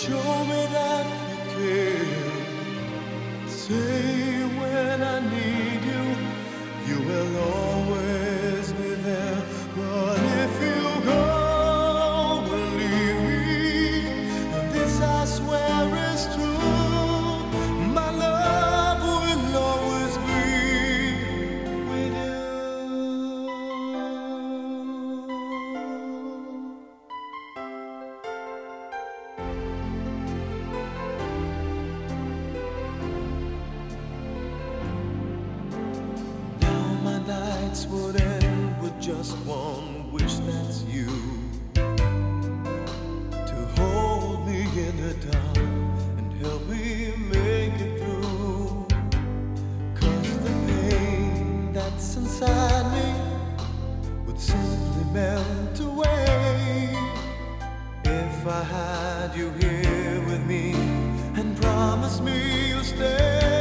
Show me that you care. Say when I need you, you will always. past would end with just one wish that's you to hold me in the dark and help me make it through. Cause the pain that's inside me would simply melt away if I had you here with me and promise me you'll stay.